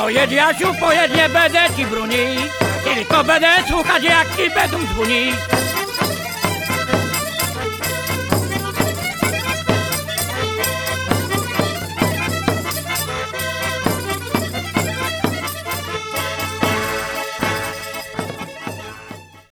Pojedź Jasiu, pojedź, nie będę ci bronić. Tylko będę słuchać jak ci będą dzwonić.